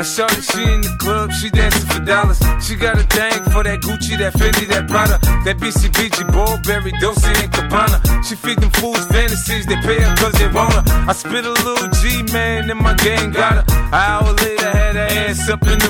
P.I.M.P. saw that she in the club, she dancing for dollars. She got a thing for that Gucci, that Fendi, that Prada, that BCBG, Burberry, Dolce and Gabbana. She feed them fools fantasies, they pay her cause they want her. I spit a little G, man, and my gang got her. An hour later, had her ass up in the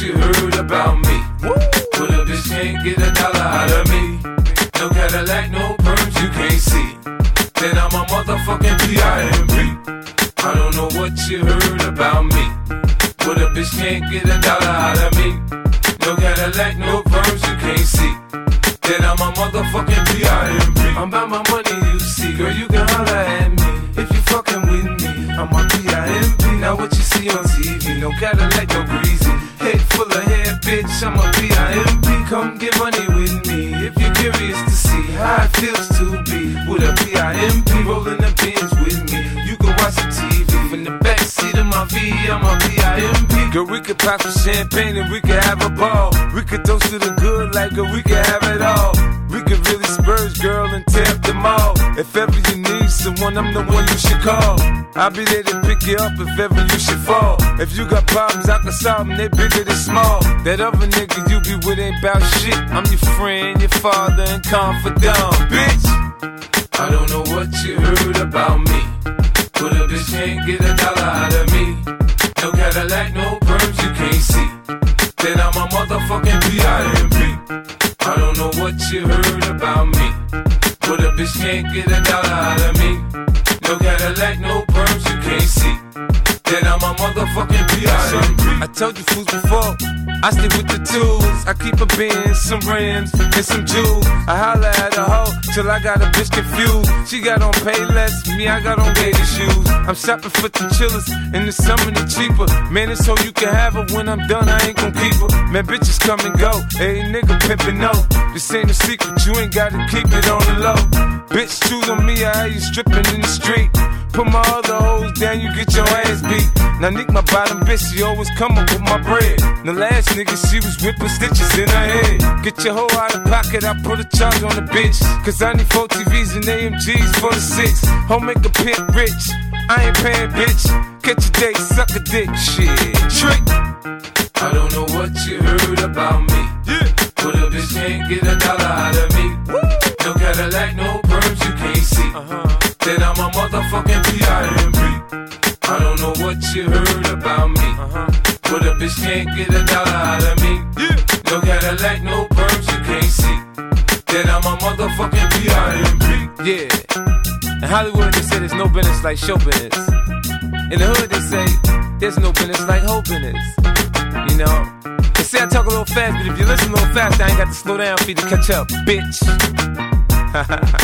you heard about me. But a bitch can't get a dollar out of me. No Cadillac, no perms you can't see. Then I'm a motherfucking P.I.M.P. I don't know what you heard about me. But a bitch can't get a dollar out of me. No Cadillac, no perms you can't see. Then I'm a motherfucking P.I.M.P. I'm about my money, you see. Girl, you can holler at me. If you fucking with me, I'm a P.I.M.P. Now what you see on TV, no Cadillac, no greasy. Bitch, I'm a P.I.M.P. Come get money with me. If you're curious to see how it feels to be with a P.I.M.P. rolling the bins with me. You can watch the TV from the back seat of my V, I'm a P.I.M.P. Girl, we could pop some champagne and we could have a ball. We could toast to the good like girl, we could have it all. We could really spurge, girl, and tear up the mall. If ever you need someone, I'm the one you should call. I'll be there to pick you up if ever you should fall. If you got problems, I can solve them, they bigger than small. That other nigga you be with ain't bout shit. I'm your friend, your father, and confidant, bitch. I don't know what you heard about me. But a bitch can't get a dollar out of me. No Cadillac, no perms you can't see. Then I'm a motherfucking P.I.M.P. I don't know what you heard about me. But a bitch can't get a dollar out of me. No Cadillac, no told you fools before, I stick with the tools. I keep a Benz, some rims, and some jewels. I holla at a hoe till I got a bitch confused. She got on Payless, me I got on gator shoes. I'm shopping for the chillers, in the summer they cheaper. Man, it's so you can have her when I'm done, I ain't gon' keep her. Man, bitches come and go, hey nigga pimpin' no. This ain't a secret, you ain't gotta keep it on the low. Bitch, choose on me, I you stripping in the street. Put my other hoes down, you get your ass beat. Now Nick, my bottom bitch, she always come up with my bread. The last nigga, she was whipping stitches in her head. Get your hoe out of pocket, I put a charge on the bitch. Cause I need four TVs and AMGs for the six. Home make a pimp rich. I ain't paying, bitch. Catch a date, suck a dick, shit. Trick. Perms you can't see. Uh-huh. Then I'm a motherfucking P.I.M.P. I don't know what you heard about me. Uh-huh. But a bitch can't get a dollar out of me. Yeah. No Cadillac, no perms you can't see. Then I'm a motherfucking P.I.M.P. Yeah. In Hollywood, they say there's no business like show business. In the hood, they say there's no business like whole business. You know? They say I talk a little fast, but if you listen a little fast, I ain't got to slow down for you to catch up, bitch.